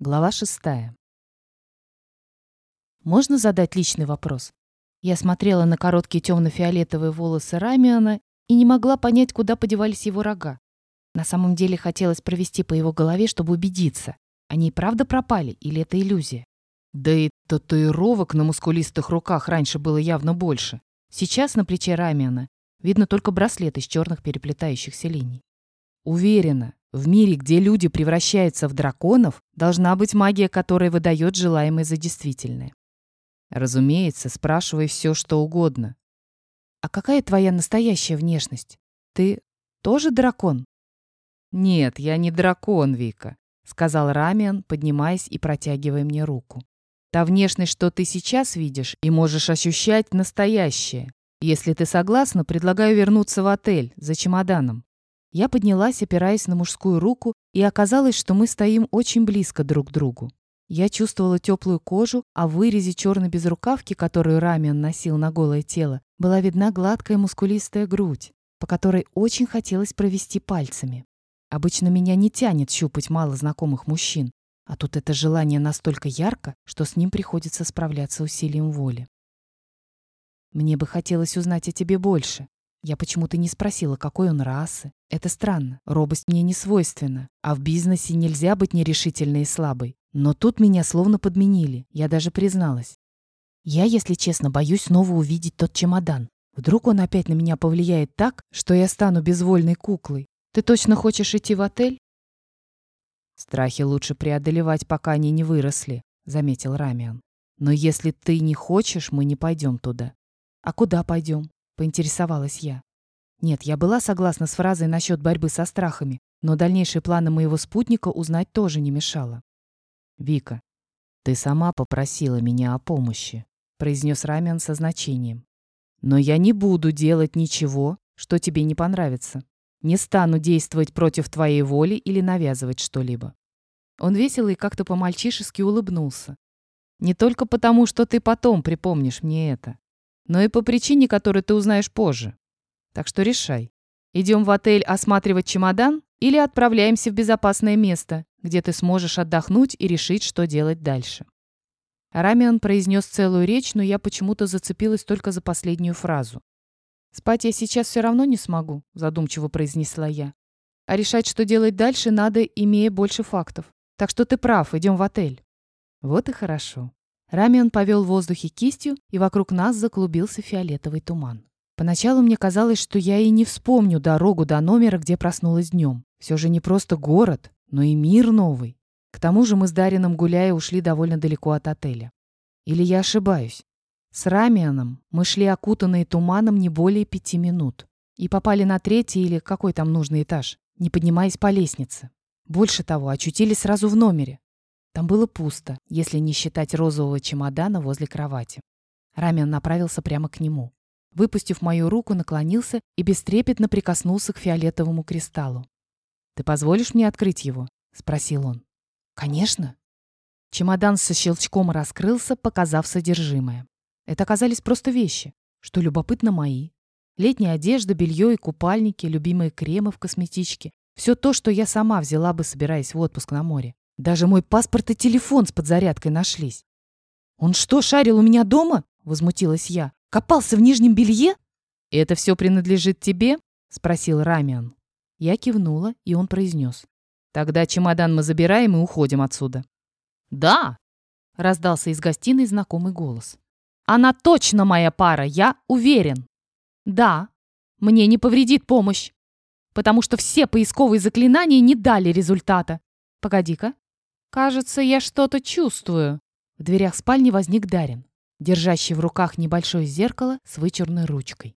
Глава шестая. Можно задать личный вопрос? Я смотрела на короткие темно-фиолетовые волосы Рамиана и не могла понять, куда подевались его рога. На самом деле хотелось провести по его голове, чтобы убедиться, они и правда пропали или это иллюзия. Да и татуировок на мускулистых руках раньше было явно больше. Сейчас на плече Рамиана видно только браслет из черных переплетающихся линий. Уверена, в мире, где люди превращаются в драконов, должна быть магия, которая выдает желаемое за действительное. Разумеется, спрашивай все, что угодно. А какая твоя настоящая внешность? Ты тоже дракон? Нет, я не дракон, Вика, сказал Рамиан, поднимаясь и протягивая мне руку. Та внешность, что ты сейчас видишь и можешь ощущать, настоящая. Если ты согласна, предлагаю вернуться в отель за чемоданом. Я поднялась, опираясь на мужскую руку, и оказалось, что мы стоим очень близко друг к другу. Я чувствовала теплую кожу, а в вырезе черной безрукавки, которую Рамиан носил на голое тело, была видна гладкая мускулистая грудь, по которой очень хотелось провести пальцами. Обычно меня не тянет щупать мало знакомых мужчин, а тут это желание настолько ярко, что с ним приходится справляться усилием воли. Мне бы хотелось узнать о тебе больше, я почему-то не спросила, какой он расы. Это странно. Робость мне не свойственна. А в бизнесе нельзя быть нерешительной и слабой. Но тут меня словно подменили. Я даже призналась. Я, если честно, боюсь снова увидеть тот чемодан. Вдруг он опять на меня повлияет так, что я стану безвольной куклой. Ты точно хочешь идти в отель? Страхи лучше преодолевать, пока они не выросли, заметил Рамиан. Но если ты не хочешь, мы не пойдем туда. А куда пойдем? Поинтересовалась я. Нет, я была согласна с фразой насчет борьбы со страхами, но дальнейшие планы моего спутника узнать тоже не мешало. «Вика, ты сама попросила меня о помощи», — произнес Рамиан со значением. «Но я не буду делать ничего, что тебе не понравится. Не стану действовать против твоей воли или навязывать что-либо». Он весело и как-то по-мальчишески улыбнулся. «Не только потому, что ты потом припомнишь мне это но и по причине, которую ты узнаешь позже. Так что решай. Идем в отель осматривать чемодан или отправляемся в безопасное место, где ты сможешь отдохнуть и решить, что делать дальше. Рамиан произнес целую речь, но я почему-то зацепилась только за последнюю фразу. «Спать я сейчас все равно не смогу», — задумчиво произнесла я. «А решать, что делать дальше, надо, имея больше фактов. Так что ты прав, идем в отель». Вот и хорошо. Рамиан повел в воздухе кистью, и вокруг нас заклубился фиолетовый туман. Поначалу мне казалось, что я и не вспомню дорогу до номера, где проснулась днем. Все же не просто город, но и мир новый. К тому же мы с Дарином гуляя ушли довольно далеко от отеля. Или я ошибаюсь? С Рамианом мы шли окутанные туманом не более пяти минут. И попали на третий или какой там нужный этаж, не поднимаясь по лестнице. Больше того, очутились сразу в номере. Там было пусто, если не считать розового чемодана возле кровати. Рамин направился прямо к нему. Выпустив мою руку, наклонился и бестрепетно прикоснулся к фиолетовому кристаллу. «Ты позволишь мне открыть его?» — спросил он. «Конечно». Чемодан со щелчком раскрылся, показав содержимое. Это оказались просто вещи, что любопытно мои. Летняя одежда, белье и купальники, любимые кремы в косметичке. Все то, что я сама взяла бы, собираясь в отпуск на море. Даже мой паспорт и телефон с подзарядкой нашлись. «Он что, шарил у меня дома?» — возмутилась я. «Копался в нижнем белье?» «И это все принадлежит тебе?» — спросил Рамиан. Я кивнула, и он произнес. «Тогда чемодан мы забираем и уходим отсюда». «Да!» — раздался из гостиной знакомый голос. «Она точно моя пара, я уверен!» «Да, мне не повредит помощь, потому что все поисковые заклинания не дали результата. Погоди-ка, «Кажется, я что-то чувствую». В дверях спальни возник Дарин, держащий в руках небольшое зеркало с вычурной ручкой.